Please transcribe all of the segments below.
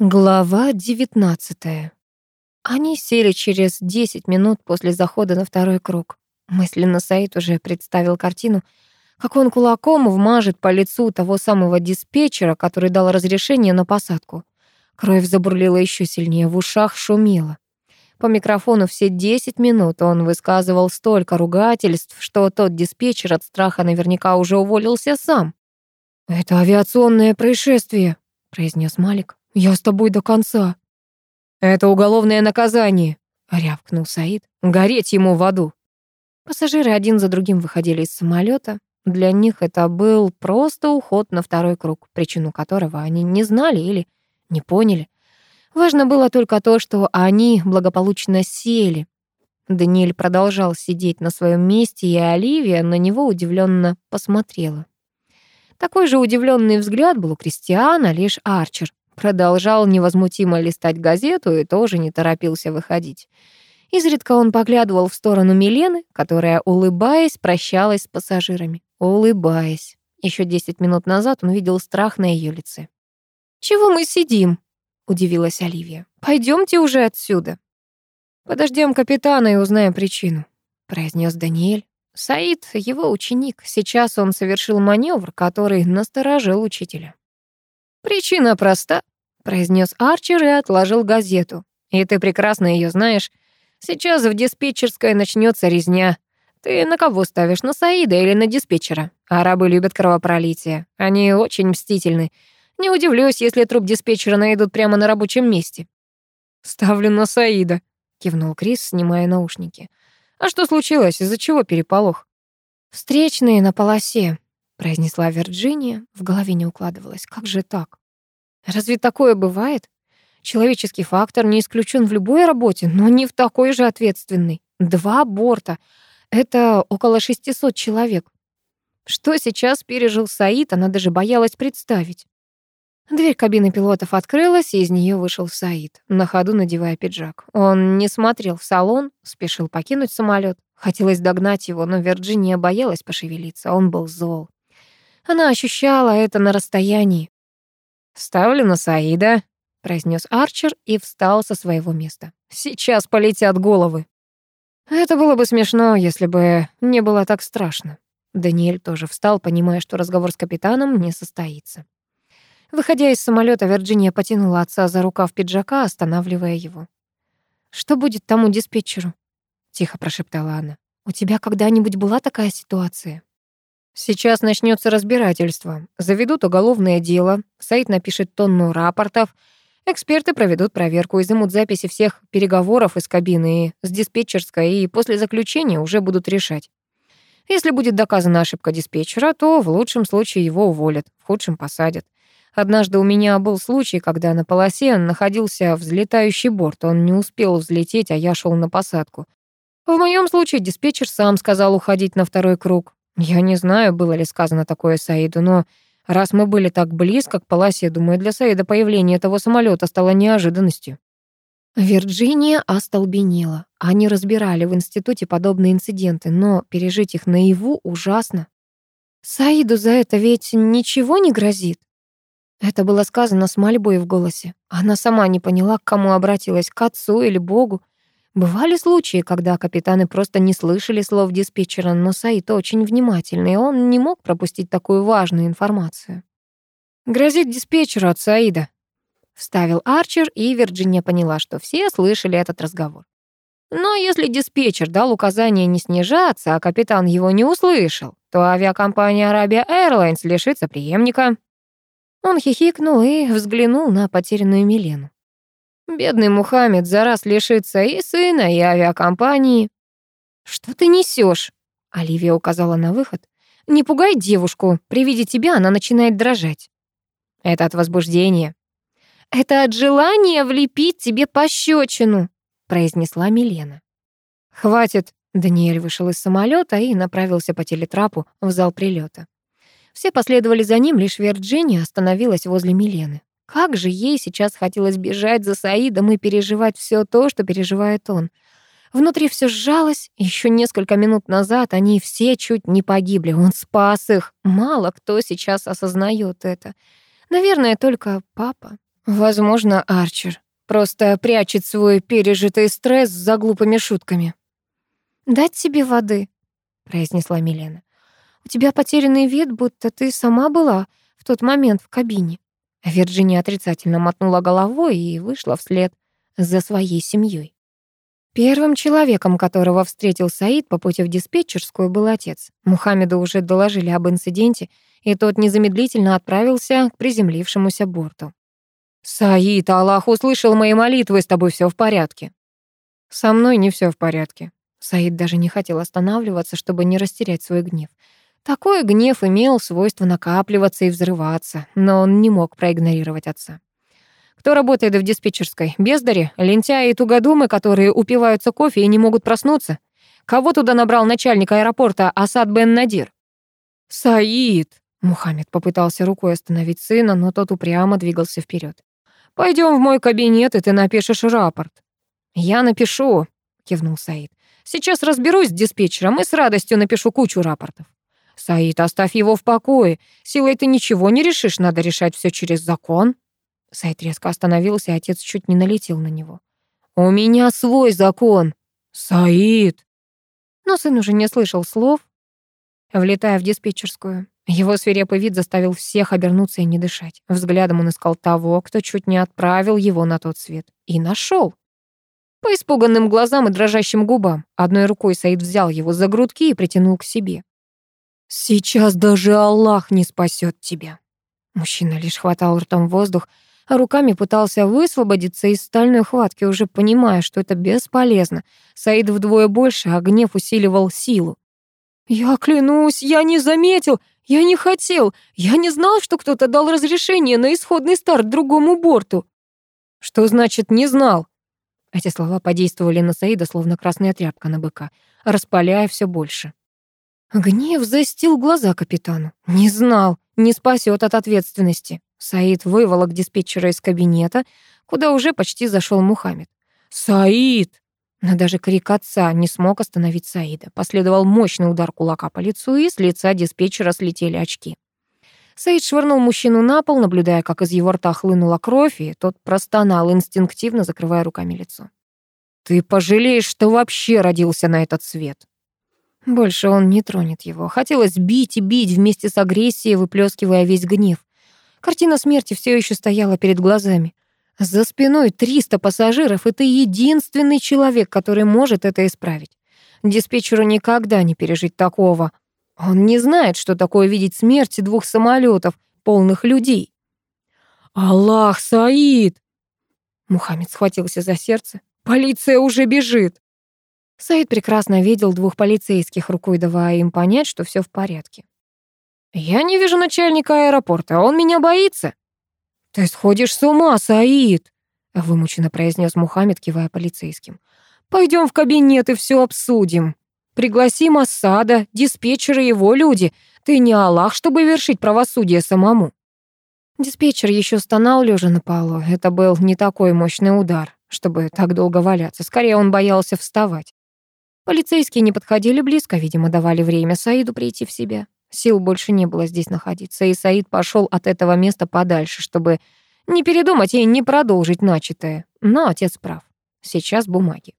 Глава 19. Они сели через 10 минут после захода на второй круг. Мысленно Саид уже представил картину, как он кулаком вмажет по лицу того самого диспетчера, который дал разрешение на посадку. Кровь забурлила еще сильнее, в ушах шумело. По микрофону все 10 минут он высказывал столько ругательств, что тот диспетчер от страха наверняка уже уволился сам. «Это авиационное происшествие», — произнес Малик. «Я с тобой до конца». «Это уголовное наказание», — рявкнул Саид. «Гореть ему в аду». Пассажиры один за другим выходили из самолета. Для них это был просто уход на второй круг, причину которого они не знали или не поняли. Важно было только то, что они благополучно сели. Даниэль продолжал сидеть на своем месте, и Оливия на него удивленно посмотрела. Такой же удивленный взгляд был у Кристиана, лишь Арчер Продолжал невозмутимо листать газету и тоже не торопился выходить. Изредка он поглядывал в сторону Милены, которая, улыбаясь, прощалась с пассажирами. Улыбаясь. Еще десять минут назад он видел страх на ее лице. «Чего мы сидим?» — удивилась Оливия. Пойдемте уже отсюда». «Подождем капитана и узнаем причину», — произнес Даниэль. Саид — его ученик. Сейчас он совершил маневр, который насторожил учителя. «Причина проста», — произнес Арчер и отложил газету. «И ты прекрасно ее знаешь. Сейчас в диспетчерской начнется резня. Ты на кого ставишь, на Саида или на диспетчера? Арабы любят кровопролитие. Они очень мстительны. Не удивлюсь, если труп диспетчера найдут прямо на рабочем месте». «Ставлю на Саида», — кивнул Крис, снимая наушники. «А что случилось? Из-за чего переполох?» «Встречные на полосе», произнесла Вирджиния. В голове не укладывалось. Как же так? Разве такое бывает? Человеческий фактор не исключен в любой работе, но не в такой же ответственной. Два борта. Это около 600 человек. Что сейчас пережил Саид, она даже боялась представить. Дверь кабины пилотов открылась, и из нее вышел Саид, на ходу надевая пиджак. Он не смотрел в салон, спешил покинуть самолет. Хотелось догнать его, но Вирджиния боялась пошевелиться, он был зол. Она ощущала это на расстоянии. «Ставлю на Саида», — произнес Арчер и встал со своего места. «Сейчас полетят головы». Это было бы смешно, если бы не было так страшно. Даниэль тоже встал, понимая, что разговор с капитаном не состоится. Выходя из самолета, Вирджиния потянула отца за рукав пиджака, останавливая его. «Что будет тому диспетчеру?» — тихо прошептала она. «У тебя когда-нибудь была такая ситуация?» Сейчас начнется разбирательство. Заведут уголовное дело, сайт напишет тонну рапортов, эксперты проведут проверку, изымут записи всех переговоров из кабины и с диспетчерской, и после заключения уже будут решать. Если будет доказана ошибка диспетчера, то в лучшем случае его уволят, в худшем посадят. Однажды у меня был случай, когда на полосе находился взлетающий борт. Он не успел взлететь, а я шел на посадку. В моем случае диспетчер сам сказал уходить на второй круг. Я не знаю, было ли сказано такое Саиду, но раз мы были так близко к полосе, думаю, для Саида появление этого самолета стало неожиданностью. Вирджиния остолбенела. Они разбирали в институте подобные инциденты, но пережить их наяву ужасно. Саиду за это ведь ничего не грозит. Это было сказано с мольбой в голосе. Она сама не поняла, к кому обратилась, к отцу или Богу. Бывали случаи, когда капитаны просто не слышали слов диспетчера, но Саид очень внимательный, он не мог пропустить такую важную информацию. «Грозит диспетчеру от Саида», — вставил Арчер, и Вирджиния поняла, что все слышали этот разговор. Но если диспетчер дал указание не снижаться, а капитан его не услышал, то авиакомпания Arabia Airlines лишится преемника. Он хихикнул и взглянул на потерянную Милену. Бедный Мухаммед за раз лишится и сына, и авиакомпании. «Что ты несешь? Оливия указала на выход. «Не пугай девушку. При виде тебя она начинает дрожать». «Это от возбуждения». «Это от желания влепить тебе пощечину», произнесла Милена. «Хватит». Даниэль вышел из самолета и направился по телетрапу в зал прилета. Все последовали за ним, лишь Вирджиния остановилась возле Милены. Как же ей сейчас хотелось бежать за Саидом и переживать все то, что переживает он. Внутри все сжалось. Еще несколько минут назад они все чуть не погибли. Он спас их. Мало кто сейчас осознает это. Наверное, только папа. Возможно, Арчер просто прячет свой пережитый стресс за глупыми шутками. «Дать тебе воды», — произнесла Милена. «У тебя потерянный вид, будто ты сама была в тот момент в кабине». Вирджиния отрицательно мотнула головой и вышла вслед за своей семьей. Первым человеком, которого встретил Саид по пути в диспетчерскую, был отец. Мухаммеду уже доложили об инциденте, и тот незамедлительно отправился к приземлившемуся борту. «Саид, Аллах услышал мои молитвы, с тобой все в порядке». «Со мной не все в порядке». Саид даже не хотел останавливаться, чтобы не растерять свой гнев. Такой гнев имел свойство накапливаться и взрываться, но он не мог проигнорировать отца. Кто работает в диспетчерской? Бездари, лентяи и тугодумы, которые упиваются кофе и не могут проснуться? Кого туда набрал начальник аэропорта Асад бен Надир? Саид! Мухаммед попытался рукой остановить сына, но тот упрямо двигался вперед. Пойдем в мой кабинет, и ты напишешь рапорт. Я напишу, кивнул Саид. Сейчас разберусь с диспетчером и с радостью напишу кучу рапортов. Саид, оставь его в покое. Силой ты ничего не решишь, надо решать все через закон. Сайт резко остановился, и отец чуть не налетел на него. «У меня свой закон!» «Саид!» Но сын уже не слышал слов, влетая в диспетчерскую. Его свирепый вид заставил всех обернуться и не дышать. Взглядом он искал того, кто чуть не отправил его на тот свет. И нашел. По испуганным глазам и дрожащим губам одной рукой Саид взял его за грудки и притянул к себе. «Сейчас даже Аллах не спасет тебя». Мужчина лишь хватал ртом воздух, а руками пытался высвободиться из стальной хватки, уже понимая, что это бесполезно. Саид вдвое больше, а гнев усиливал силу. «Я клянусь, я не заметил, я не хотел, я не знал, что кто-то дал разрешение на исходный старт другому борту». «Что значит «не знал»?» Эти слова подействовали на Саида, словно красная тряпка на быка, распаляя все больше. Гнев застил глаза капитану. Не знал, не спасет от ответственности. Саид выволок диспетчера из кабинета, куда уже почти зашел Мухаммед. «Саид!» Но даже крик отца не смог остановить Саида. Последовал мощный удар кулака по лицу, и с лица диспетчера слетели очки. Саид швырнул мужчину на пол, наблюдая, как из его рта хлынула кровь, и тот простонал, инстинктивно закрывая руками лицо. «Ты пожалеешь, что вообще родился на этот свет!» Больше он не тронет его. Хотелось бить и бить вместе с агрессией, выплескивая весь гнев. Картина смерти все еще стояла перед глазами. За спиной 300 пассажиров, и ты единственный человек, который может это исправить. Диспетчеру никогда не пережить такого. Он не знает, что такое видеть смерть двух самолетов, полных людей. «Аллах, Саид!» Мухаммед схватился за сердце. «Полиция уже бежит!» Саид прекрасно видел двух полицейских, рукой давая им понять, что все в порядке. «Я не вижу начальника аэропорта, он меня боится». «Ты сходишь с ума, Саид!» — вымученно произнес Мухаммед, кивая полицейским. Пойдем в кабинет и все обсудим. Пригласи Массада, диспетчера и его люди. Ты не Аллах, чтобы вершить правосудие самому». Диспетчер еще стонал, лежа на полу. Это был не такой мощный удар, чтобы так долго валяться. Скорее, он боялся вставать. Полицейские не подходили близко, видимо, давали время Саиду прийти в себя. Сил больше не было здесь находиться, и Саид пошел от этого места подальше, чтобы не передумать и не продолжить начатое. Но отец прав. Сейчас бумаги.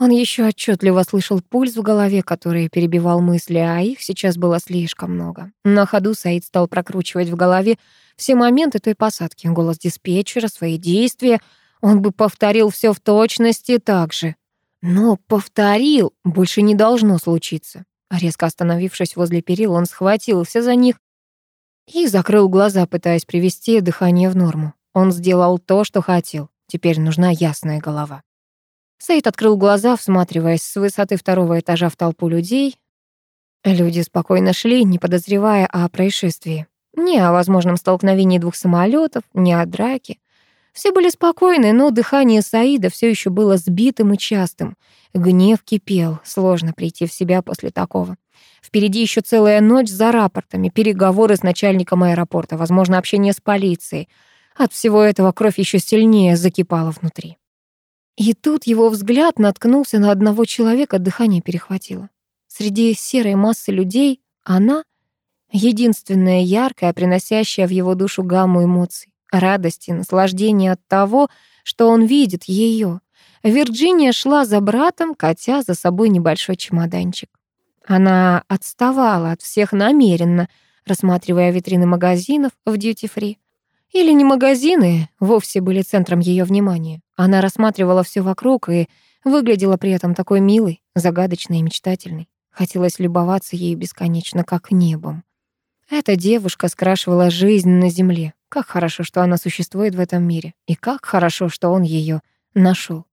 Он еще отчетливо слышал пульс в голове, который перебивал мысли, а их сейчас было слишком много. На ходу Саид стал прокручивать в голове все моменты той посадки, голос диспетчера, свои действия. Он бы повторил все в точности так же. Но повторил больше не должно случиться. Резко остановившись возле перил, он схватился за них и закрыл глаза, пытаясь привести дыхание в норму. Он сделал то, что хотел. Теперь нужна ясная голова. Сейд открыл глаза, всматриваясь с высоты второго этажа в толпу людей. Люди спокойно шли, не подозревая о происшествии. Ни о возможном столкновении двух самолетов, ни о драке. Все были спокойны, но дыхание Саида все еще было сбитым и частым. Гнев кипел, сложно прийти в себя после такого. Впереди еще целая ночь за рапортами, переговоры с начальником аэропорта, возможно, общение с полицией. От всего этого кровь еще сильнее закипала внутри. И тут его взгляд наткнулся на одного человека, дыхание перехватило. Среди серой массы людей она — единственная яркая, приносящая в его душу гамму эмоций. Радости, наслаждения от того, что он видит ее. Вирджиния шла за братом, катя за собой небольшой чемоданчик. Она отставала от всех намеренно, рассматривая витрины магазинов в дьюти-фри. Или не магазины вовсе были центром ее внимания. Она рассматривала все вокруг и выглядела при этом такой милой, загадочной и мечтательной. Хотелось любоваться ею бесконечно, как небом. Эта девушка скрашивала жизнь на земле. Как хорошо, что она существует в этом мире. И как хорошо, что он ее нашел.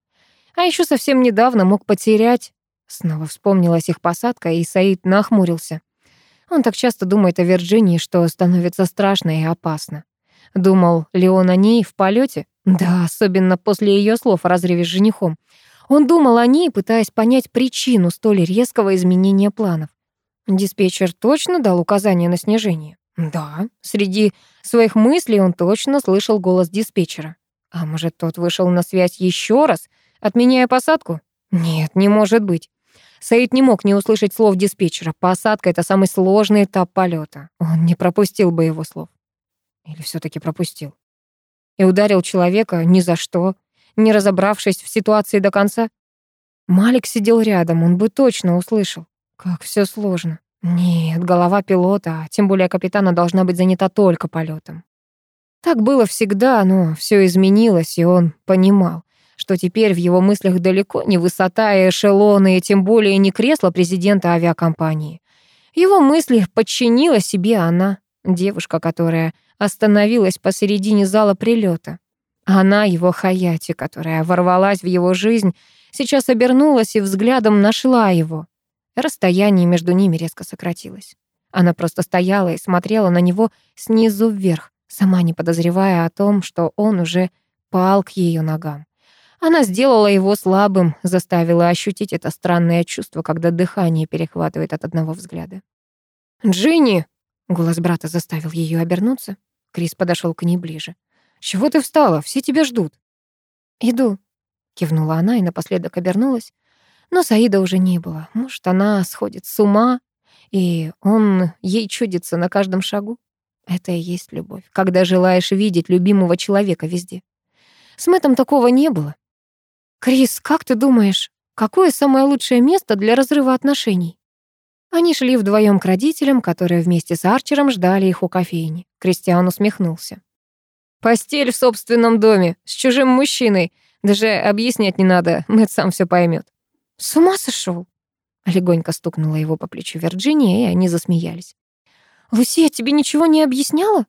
А еще совсем недавно мог потерять. Снова вспомнилась их посадка, и Саид нахмурился. Он так часто думает о Вирджинии, что становится страшно и опасно. Думал ли он о ней в полете? Да, особенно после ее слов о разрыве с женихом. Он думал о ней, пытаясь понять причину столь резкого изменения планов. Диспетчер точно дал указание на снижение? Да, среди своих мыслей он точно слышал голос диспетчера. А может, тот вышел на связь еще раз, отменяя посадку? Нет, не может быть. Саид не мог не услышать слов диспетчера. Посадка — это самый сложный этап полета. Он не пропустил бы его слов. Или все таки пропустил. И ударил человека ни за что, не разобравшись в ситуации до конца. Малик сидел рядом, он бы точно услышал. Как все сложно. Нет, голова пилота, а тем более капитана, должна быть занята только полетом. Так было всегда, но все изменилось, и он понимал, что теперь в его мыслях далеко не высота и эшелоны, и тем более не кресло президента авиакомпании. Его мысли подчинила себе она, девушка, которая остановилась посередине зала прилета. Она, его Хаяти, которая ворвалась в его жизнь, сейчас обернулась и взглядом нашла его. Расстояние между ними резко сократилось. Она просто стояла и смотрела на него снизу вверх, сама не подозревая о том, что он уже пал к ее ногам. Она сделала его слабым, заставила ощутить это странное чувство, когда дыхание перехватывает от одного взгляда. «Джинни!» — голос брата заставил ее обернуться. Крис подошел к ней ближе. «Чего ты встала? Все тебя ждут». «Иду», — кивнула она и напоследок обернулась. Но Саида уже не было. Может, она сходит с ума, и он ей чудится на каждом шагу. Это и есть любовь, когда желаешь видеть любимого человека везде. С Мэттом такого не было. «Крис, как ты думаешь, какое самое лучшее место для разрыва отношений?» Они шли вдвоем к родителям, которые вместе с Арчером ждали их у кофейни. Кристиан усмехнулся. «Постель в собственном доме, с чужим мужчиной. Даже объяснять не надо, Мэтт сам все поймет. «С ума сошел? Легонько стукнула его по плечу Вирджиния, и они засмеялись. «Лусия тебе ничего не объясняла?»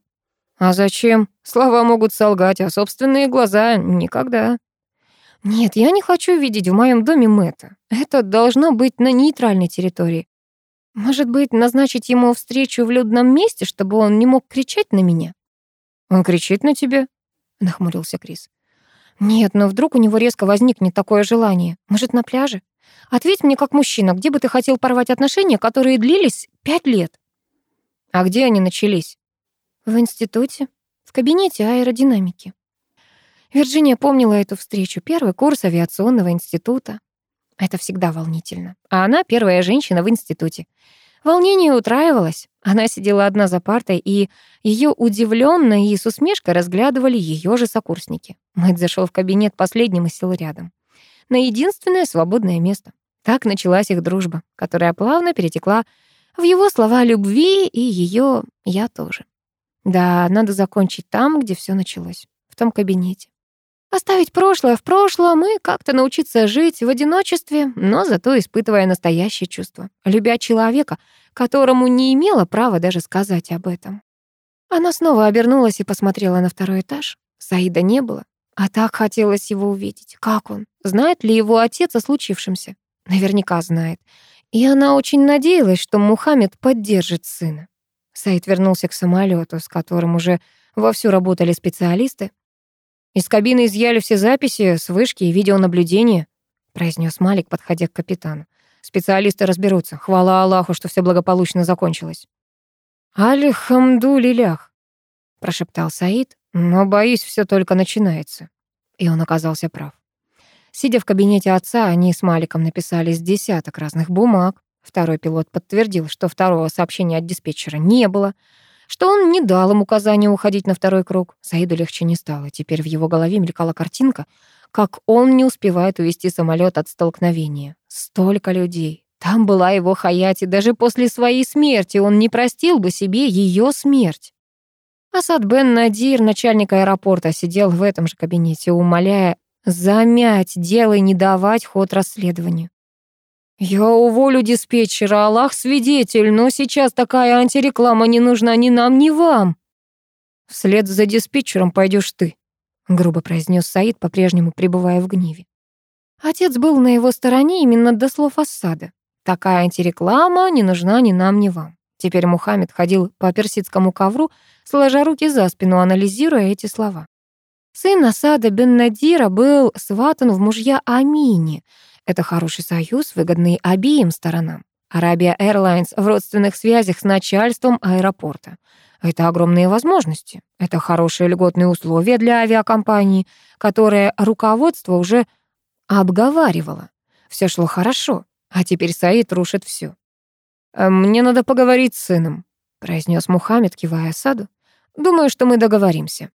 «А зачем? Слова могут солгать, а собственные глаза — никогда». «Нет, я не хочу видеть в моем доме Мэтта. Это должно быть на нейтральной территории. Может быть, назначить ему встречу в людном месте, чтобы он не мог кричать на меня?» «Он кричит на тебя?» — нахмурился Крис. «Нет, но вдруг у него резко возникнет такое желание. Может, на пляже? Ответь мне как мужчина, где бы ты хотел порвать отношения, которые длились пять лет?» «А где они начались?» «В институте, в кабинете аэродинамики». Вирджиния помнила эту встречу, первый курс авиационного института. Это всегда волнительно. А она первая женщина в институте. Волнение утраивалось. Она сидела одна за партой, и ее удивленно и с усмешкой разглядывали ее же сокурсники. Мэтт зашел в кабинет последним и сел рядом. На единственное свободное место. Так началась их дружба, которая плавно перетекла в его слова любви и ее «я тоже». Да, надо закончить там, где все началось, в том кабинете. Оставить прошлое в прошлом и как-то научиться жить в одиночестве, но зато испытывая настоящее чувство, любя человека, которому не имела права даже сказать об этом. Она снова обернулась и посмотрела на второй этаж. Саида не было, а так хотелось его увидеть. Как он? Знает ли его отец о случившемся? Наверняка знает. И она очень надеялась, что Мухаммед поддержит сына. Саид вернулся к самолету, с которым уже вовсю работали специалисты. Из кабины изъяли все записи с вышки и видеонаблюдения, произнес Малик, подходя к капитану. Специалисты разберутся. Хвала Аллаху, что все благополучно закончилось. «Алихамду лилях», — прошептал Саид, «но, боюсь, все только начинается». И он оказался прав. Сидя в кабинете отца, они с Маликом написали с десяток разных бумаг. Второй пилот подтвердил, что второго сообщения от диспетчера не было. что он не дал им указания уходить на второй круг. Саиду легче не стало. Теперь в его голове мелькала картинка, как он не успевает увести самолет от столкновения. Столько людей. Там была его Хаяти. Даже после своей смерти он не простил бы себе ее смерть. Асад Бен Надир, начальник аэропорта, сидел в этом же кабинете, умоляя замять дело и не давать ход расследованию. «Я уволю диспетчера, Аллах свидетель, но сейчас такая антиреклама не нужна ни нам, ни вам». «Вслед за диспетчером пойдешь ты», — грубо произнес Саид, по-прежнему пребывая в гневе. Отец был на его стороне именно до слов Ассада. «Такая антиреклама не нужна ни нам, ни вам». Теперь Мухаммед ходил по персидскому ковру, сложа руки за спину, анализируя эти слова. Сын Асада бен Надира был сватан в мужья Амини. Это хороший союз, выгодный обеим сторонам. Арабия Airlines в родственных связях с начальством аэропорта. Это огромные возможности. Это хорошие льготные условия для авиакомпании, которые руководство уже обговаривало. Все шло хорошо, а теперь Саид рушит все. «Э, «Мне надо поговорить с сыном», — произнес Мухаммед, кивая Асаду. «Думаю, что мы договоримся».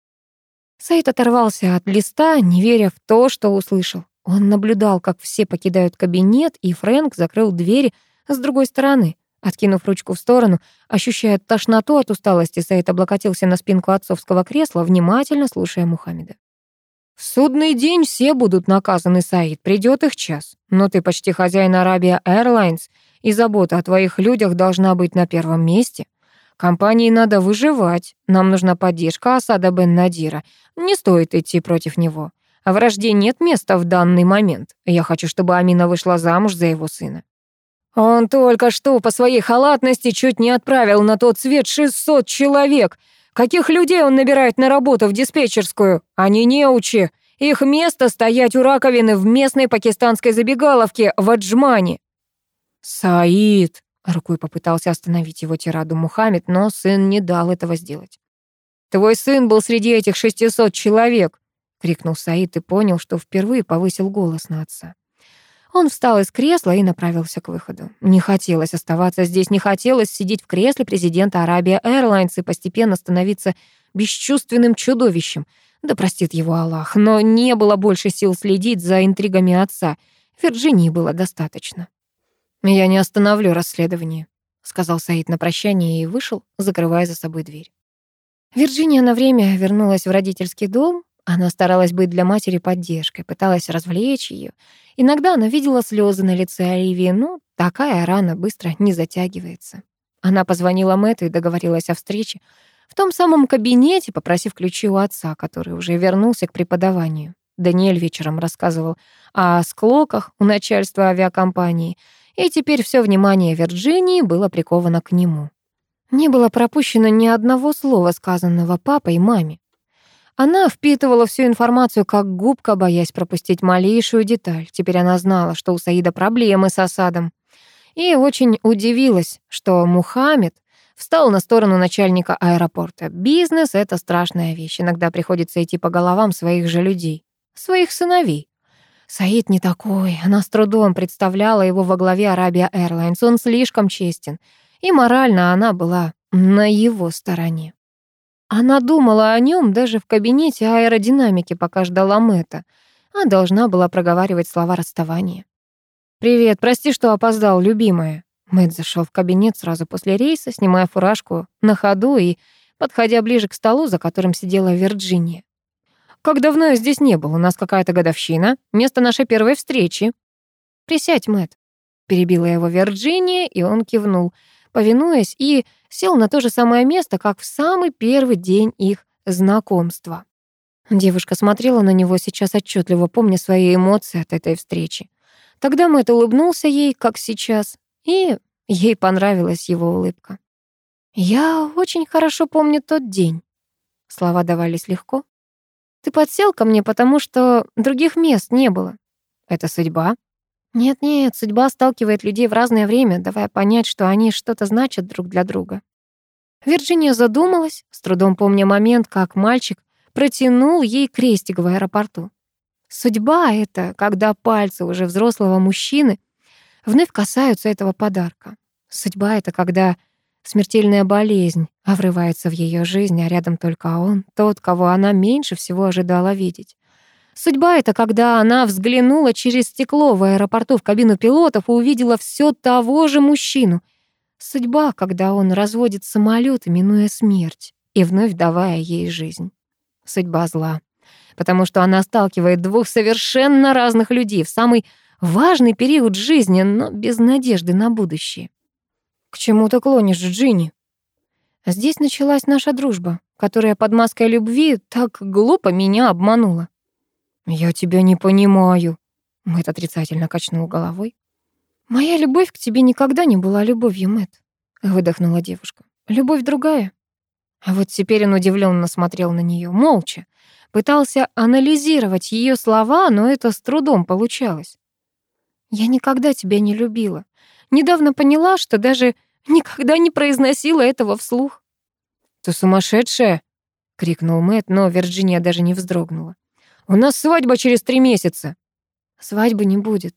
Саид оторвался от листа, не веря в то, что услышал. Он наблюдал, как все покидают кабинет, и Фрэнк закрыл двери с другой стороны. Откинув ручку в сторону, ощущая тошноту от усталости, Саид облокотился на спинку отцовского кресла, внимательно слушая Мухаммеда. «В судный день все будут наказаны, Саид, придет их час. Но ты почти хозяин Арабия Airlines, и забота о твоих людях должна быть на первом месте. Компании надо выживать. Нам нужна поддержка Асада бен Надира. Не стоит идти против него. А вражде нет места в данный момент. Я хочу, чтобы Амина вышла замуж за его сына. Он только что по своей халатности чуть не отправил на тот свет 600 человек. Каких людей он набирает на работу в диспетчерскую? Они неучи. Их место стоять у раковины в местной пакистанской забегаловке в Аджмане. «Саид!» Рукой попытался остановить его тираду Мухаммед, но сын не дал этого сделать. «Твой сын был среди этих шестисот человек!» — крикнул Саид и понял, что впервые повысил голос на отца. Он встал из кресла и направился к выходу. Не хотелось оставаться здесь, не хотелось сидеть в кресле президента Арабия Airlines и постепенно становиться бесчувственным чудовищем. Да простит его Аллах, но не было больше сил следить за интригами отца. Вирджинии было достаточно. «Я не остановлю расследование», — сказал Саид на прощание и вышел, закрывая за собой дверь. Вирджиния на время вернулась в родительский дом. Она старалась быть для матери поддержкой, пыталась развлечь ее. Иногда она видела слезы на лице Оливии, но такая рана быстро не затягивается. Она позвонила Мэтту и договорилась о встрече в том самом кабинете, попросив ключи у отца, который уже вернулся к преподаванию. Даниэль вечером рассказывал о склоках у начальства авиакомпании — и теперь все внимание Вирджинии было приковано к нему. Не было пропущено ни одного слова, сказанного папой и маме. Она впитывала всю информацию как губка, боясь пропустить малейшую деталь. Теперь она знала, что у Саида проблемы с осадом. И очень удивилась, что Мухаммед встал на сторону начальника аэропорта. Бизнес — это страшная вещь. Иногда приходится идти по головам своих же людей, своих сыновей. Саид не такой. Она с трудом представляла его во главе Арабия Airlines. Он слишком честен. И морально она была на его стороне. Она думала о нем даже в кабинете аэродинамики, пока ждала Мэтта, а должна была проговаривать слова расставания. «Привет, прости, что опоздал, любимая». Мэтт зашел в кабинет сразу после рейса, снимая фуражку на ходу и подходя ближе к столу, за которым сидела Вирджиния. Как давно я здесь не был? У нас какая-то годовщина. Место нашей первой встречи. Присядь, Мэтт. Перебила его Вирджиния, и он кивнул, повинуясь, и сел на то же самое место, как в самый первый день их знакомства. Девушка смотрела на него сейчас отчетливо, помня свои эмоции от этой встречи. Тогда Мэтт улыбнулся ей, как сейчас, и ей понравилась его улыбка. «Я очень хорошо помню тот день». Слова давались легко, ты подсел ко мне, потому что других мест не было. Это судьба? Нет-нет, судьба сталкивает людей в разное время, давая понять, что они что-то значат друг для друга. Вирджиния задумалась, с трудом помня момент, как мальчик протянул ей крестик в аэропорту. Судьба — это когда пальцы уже взрослого мужчины вновь касаются этого подарка. Судьба — это когда Смертельная болезнь врывается в ее жизнь, а рядом только он, тот, кого она меньше всего ожидала видеть. Судьба — это когда она взглянула через стекло в аэропорту в кабину пилотов и увидела все того же мужчину. Судьба, когда он разводит самолет, минуя смерть, и вновь давая ей жизнь. Судьба зла, потому что она сталкивает двух совершенно разных людей в самый важный период жизни, но без надежды на будущее. «К чему ты клонишь, Джинни?» Здесь началась наша дружба, которая под маской любви так глупо меня обманула. «Я тебя не понимаю», — Мэтт отрицательно качнул головой. «Моя любовь к тебе никогда не была любовью, Мэтт», — выдохнула девушка. «Любовь другая». А вот теперь он удивленно смотрел на нее, молча. Пытался анализировать ее слова, но это с трудом получалось. «Я никогда тебя не любила. Недавно поняла, что даже никогда не произносила этого вслух». «Ты сумасшедшая!» — крикнул Мэтт, но Вирджиния даже не вздрогнула. «У нас свадьба через три месяца». «Свадьбы не будет».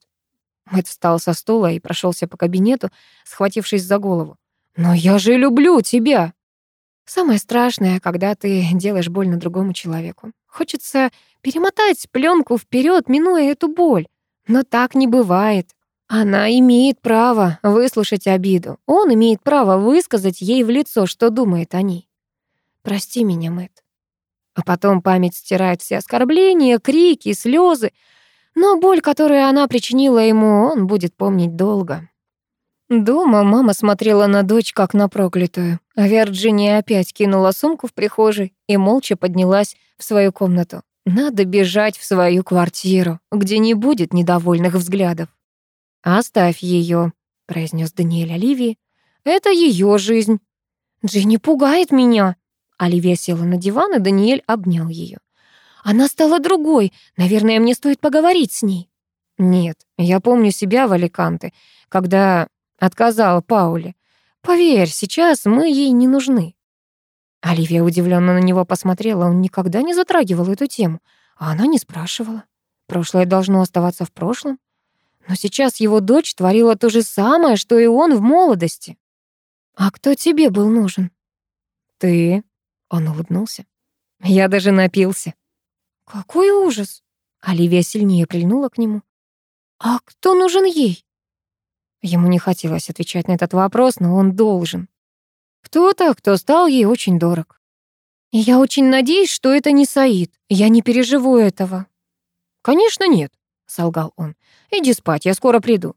Мэтт встал со стула и прошелся по кабинету, схватившись за голову. «Но я же люблю тебя!» Самое страшное, когда ты делаешь больно другому человеку. Хочется перемотать пленку вперед, минуя эту боль. Но так не бывает. Она имеет право выслушать обиду. Он имеет право высказать ей в лицо, что думает о ней. Прости меня, Мэт. А потом память стирает все оскорбления, крики, слезы. Но боль, которую она причинила ему, он будет помнить долго. Дома мама смотрела на дочь, как на проклятую. А Вирджиния опять кинула сумку в прихожей и молча поднялась в свою комнату. Надо бежать в свою квартиру, где не будет недовольных взглядов. «Оставь ее, произнес Даниэль Оливии. «Это ее жизнь». «Джинни пугает меня». Оливия села на диван, и Даниэль обнял ее. «Она стала другой. Наверное, мне стоит поговорить с ней». «Нет, я помню себя в Аликанте, когда Отказала Пауле. Поверь, сейчас мы ей не нужны. Оливия удивленно на него посмотрела, он никогда не затрагивал эту тему, а она не спрашивала. Прошлое должно оставаться в прошлом. Но сейчас его дочь творила то же самое, что и он в молодости. «А кто тебе был нужен?» «Ты», — он улыбнулся. «Я даже напился». «Какой ужас!» Оливия сильнее прильнула к нему. «А кто нужен ей?» Ему не хотелось отвечать на этот вопрос, но он должен. Кто-то, кто стал ей очень дорог. И я очень надеюсь, что это не Саид. Я не переживу этого. Конечно, нет, солгал он. Иди спать, я скоро приду.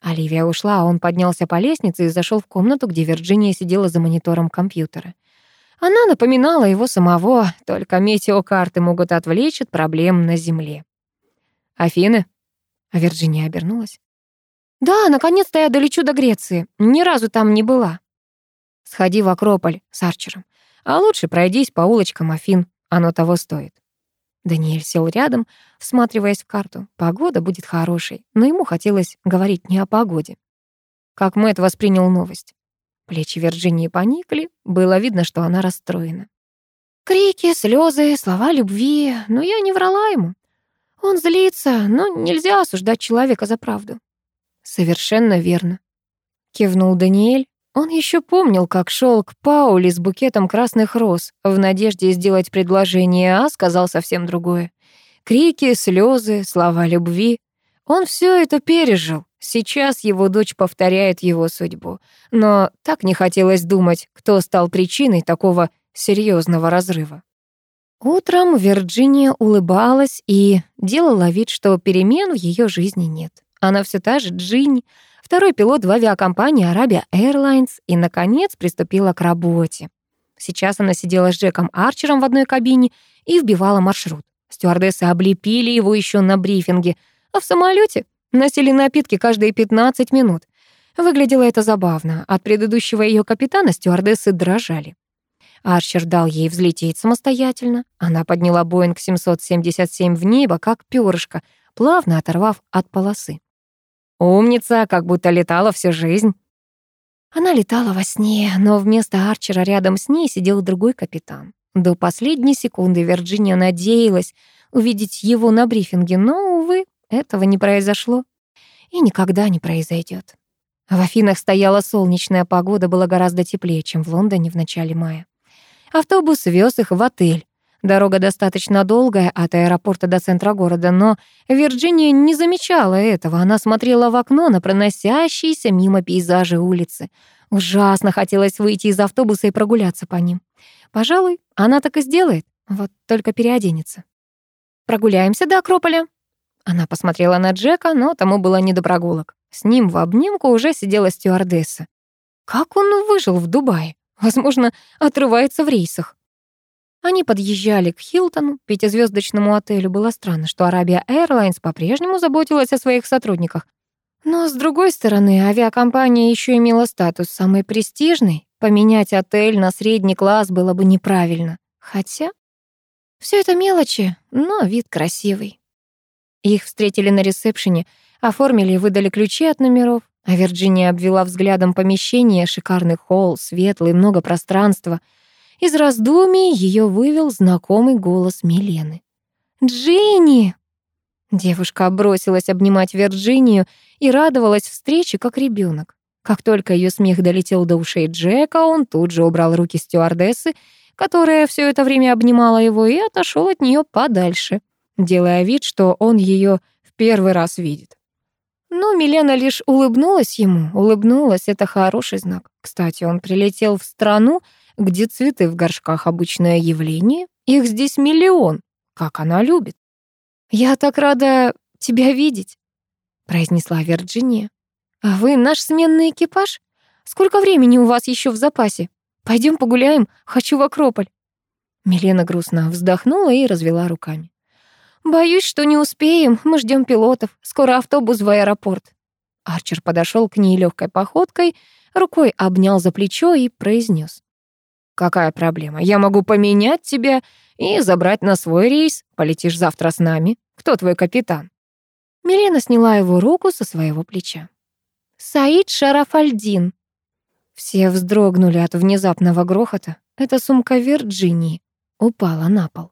Оливия ушла, а он поднялся по лестнице и зашел в комнату, где Вирджиния сидела за монитором компьютера. Она напоминала его самого, только метеокарты могут отвлечь от проблем на Земле. «Афины?» А Вирджиния обернулась. «Да, наконец-то я долечу до Греции. Ни разу там не была». «Сходи в Акрополь с Арчером. А лучше пройдись по улочкам Афин. Оно того стоит». Даниэль сел рядом, всматриваясь в карту. Погода будет хорошей, но ему хотелось говорить не о погоде. Как Мэтт воспринял новость. Плечи Вирджинии поникли, было видно, что она расстроена. Крики, слезы, слова любви, но я не врала ему. Он злится, но нельзя осуждать человека за правду. Совершенно верно. Кивнул Даниэль. Он еще помнил, как шел к Пауле с букетом красных роз, в надежде сделать предложение, а сказал совсем другое. Крики, слезы, слова любви. Он все это пережил. Сейчас его дочь повторяет его судьбу. Но так не хотелось думать, кто стал причиной такого серьезного разрыва. Утром Вирджиния улыбалась и делала вид, что перемен в ее жизни нет. Она все та же Джинни, второй пилот в авиакомпании Arabia Airlines и, наконец, приступила к работе. Сейчас она сидела с Джеком Арчером в одной кабине и вбивала маршрут. Стюардессы облепили его еще на брифинге, а в самолете носили напитки каждые 15 минут. Выглядело это забавно. От предыдущего ее капитана стюардессы дрожали. Арчер дал ей взлететь самостоятельно. Она подняла Боинг 777 в небо, как перышко, плавно оторвав от полосы. Умница, как будто летала всю жизнь. Она летала во сне, но вместо Арчера рядом с ней сидел другой капитан. До последней секунды Вирджиния надеялась увидеть его на брифинге, но, увы, этого не произошло и никогда не произойдет. В Афинах стояла солнечная погода, было гораздо теплее, чем в Лондоне в начале мая. Автобус вез их в отель. Дорога достаточно долгая от аэропорта до центра города, но Вирджиния не замечала этого. Она смотрела в окно на проносящиеся мимо пейзажи улицы. Ужасно хотелось выйти из автобуса и прогуляться по ним. Пожалуй, она так и сделает, вот только переоденется. «Прогуляемся до Акрополя?» Она посмотрела на Джека, но тому было не до прогулок. С ним в обнимку уже сидела стюардесса. Как он выжил в Дубае? Возможно, отрывается в рейсах. Они подъезжали к Хилтону, пятизвездочному отелю. Было странно, что Arabia Airlines по-прежнему заботилась о своих сотрудниках. Но, с другой стороны, авиакомпания еще имела статус самой престижной. Поменять отель на средний класс было бы неправильно. Хотя все это мелочи, но вид красивый. Их встретили на ресепшене, оформили и выдали ключи от номеров. А Вирджиния обвела взглядом помещение, шикарный холл, светлый, много пространства. Из раздумий ее вывел знакомый голос Милены. «Джинни!» Девушка бросилась обнимать Вирджинию и радовалась встрече, как ребенок. Как только ее смех долетел до ушей Джека, он тут же убрал руки стюардессы, которая все это время обнимала его, и отошел от нее подальше, делая вид, что он ее в первый раз видит. Но Милена лишь улыбнулась ему. Улыбнулась — это хороший знак. Кстати, он прилетел в страну, где цветы в горшках — обычное явление. Их здесь миллион. Как она любит. «Я так рада тебя видеть», — произнесла Вирджиния. «А вы наш сменный экипаж? Сколько времени у вас еще в запасе? Пойдем погуляем, хочу в Акрополь». Милена грустно вздохнула и развела руками. «Боюсь, что не успеем. Мы ждем пилотов. Скоро автобус в аэропорт». Арчер подошел к ней легкой походкой, рукой обнял за плечо и произнес: «Какая проблема? Я могу поменять тебя и забрать на свой рейс. Полетишь завтра с нами. Кто твой капитан?» Милена сняла его руку со своего плеча. «Саид Шарафальдин». Все вздрогнули от внезапного грохота. Эта сумка Вирджинии упала на пол.